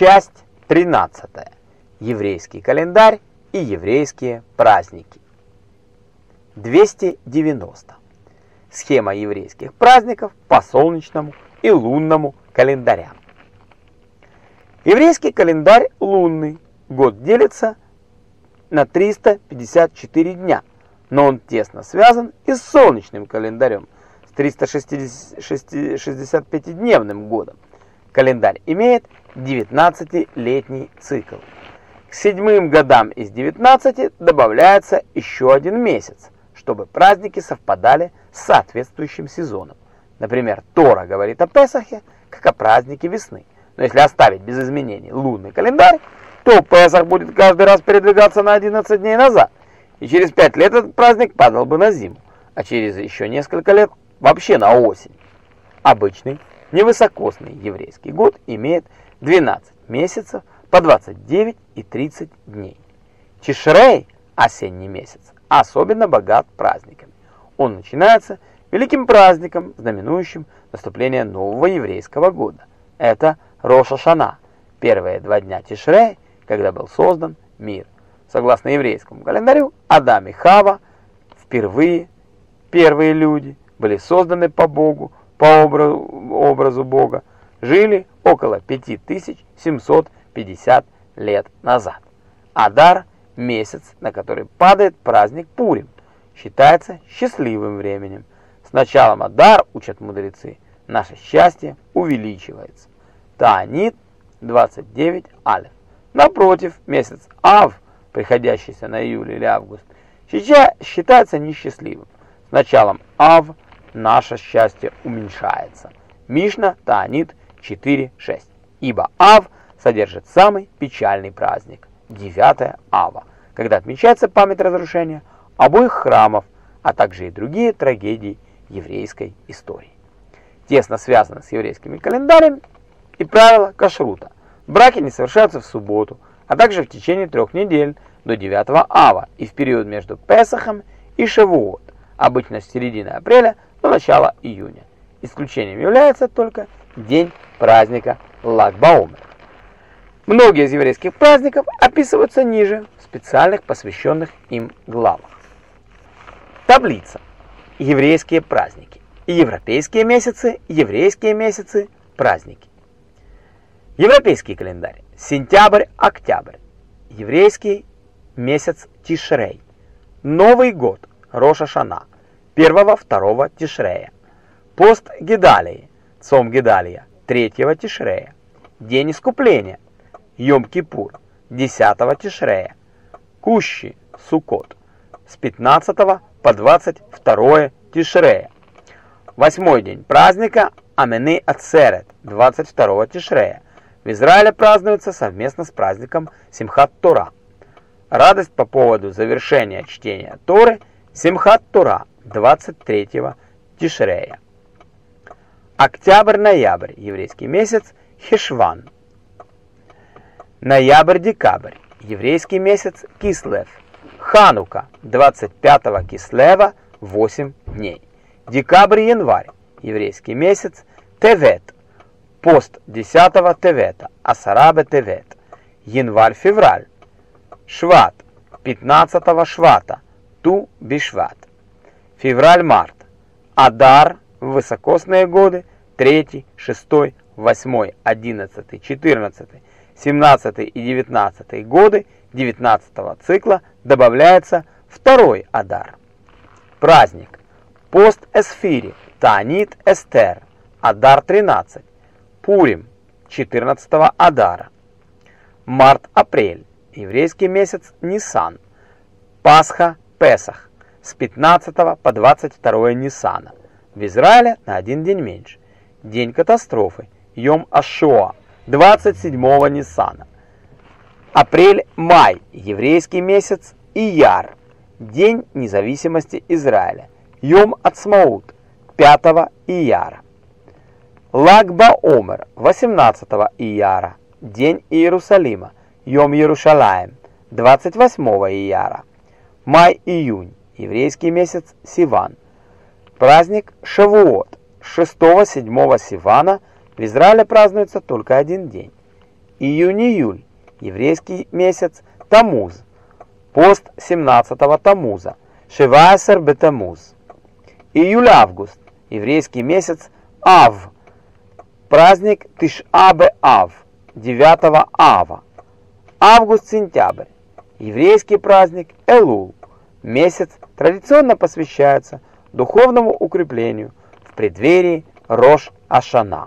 Часть 13. Еврейский календарь и еврейские праздники. 290. Схема еврейских праздников по солнечному и лунному календарям. Еврейский календарь лунный. Год делится на 354 дня, но он тесно связан и с солнечным календарем с 365-дневным годом. Календарь имеет 19-летний цикл. К седьмым годам из 19 добавляется еще один месяц, чтобы праздники совпадали с соответствующим сезоном. Например, Тора говорит о Песахе, как о празднике весны. Но если оставить без изменений лунный календарь, то Песах будет каждый раз передвигаться на 11 дней назад. И через 5 лет этот праздник падал бы на зиму, а через еще несколько лет вообще на осень. Обычный невысокосный еврейский год имеет 12 месяцев по 29 и 30 дней. Тишрей, осенний месяц, особенно богат праздниками. Он начинается великим праздником, знаменующим наступление нового еврейского года. Это Роша Шана, первые два дня Тишрей, когда был создан мир. Согласно еврейскому календарю, Адам и Хава впервые, первые люди, были созданы по Богу, по образу, Бога, жили около 5750 лет назад. Адар – месяц, на который падает праздник Пурим, считается счастливым временем. С началом Адар, учат мудрецы, наше счастье увеличивается. Таанит 29 алиф. Напротив, месяц Ав, приходящийся на июль или август, сейчас считается несчастливым. С началом Ав наше счастье уменьшается. Мишна Таанит 4.6. Ибо Ав содержит самый печальный праздник – 9 Ава, когда отмечается память разрушения обоих храмов, а также и другие трагедии еврейской истории. Тесно связано с еврейскими календарями и правила кашрута. Браки не совершаются в субботу, а также в течение трех недель до 9 Ава и в период между Песахом и Шавуот, обычно с середины апреля до начала июня. Исключением является только день праздника Лагбаумер. Многие из еврейских праздников описываются ниже в специальных посвященных им главах. Таблица. Еврейские праздники. Европейские месяцы, еврейские месяцы, праздники. Европейский календарь. Сентябрь-октябрь. Еврейский месяц Тишрей. Новый год. Роша Шана. 1-2 Тишрея. Пост Гедалии. Цом Гедалия. 3 Тишрея. День искупления. Йом-Кипур. 10 Тишрея. Кущи. Сукот. С 15 по 22 Тишрея. Восьмой день праздника Амены Ацерет. 22 Тишрея. В Израиле празднуется совместно с праздником Симхат Тора. Радость по поводу завершения чтения Торы Симхат Тора 23 Тишрея. Октябрь-ноябрь, еврейский месяц, Хешван. Ноябрь-декабрь, еврейский месяц, Кислев. Ханука, 25 Кислева, 8 дней. Декабрь-январь, еврейский месяц, Тевет. Пост 10 Тевета, Асарабе Тевет. Январь-февраль, Шват, 15 Швата, Ту Бишват. Февраль-март, Адар, высокосные годы, 3, 6, 8, 11, 14, 17 и 19 годы 19 цикла добавляется второй Адар. Праздник. Пост Эсфири, Танит Эстер, Адар 13, Пурим. 14 Адара. Март-апрель, еврейский месяц Нисан, Пасха, Песах с 15 по 22 Нисана. В Израиле на один день меньше. День катастрофы. Йом Ашоа. 27 Ниссана. Апрель-май. Еврейский месяц. Ияр. День независимости Израиля. Йом Ацмаут. 5 Ияра. Лагба-Омер. 18 Ияра. День Иерусалима. Йом Иерушалаем. 28 Ияра. Май-июнь. Еврейский месяц Сиван. Праздник Шавуот. 6-7 Сивана в Израиле празднуется только один день. Июнь-июль, еврейский месяц Тамуз, пост 17-го Тамуза, Шеваесер Бетамуз. Июль-август, еврейский месяц Ав, праздник Тиш-Абе Ав, 9 Ава. Август-сентябрь, еврейский праздник Элул, месяц традиционно посвящается духовному укреплению в преддверии Рош Ашана.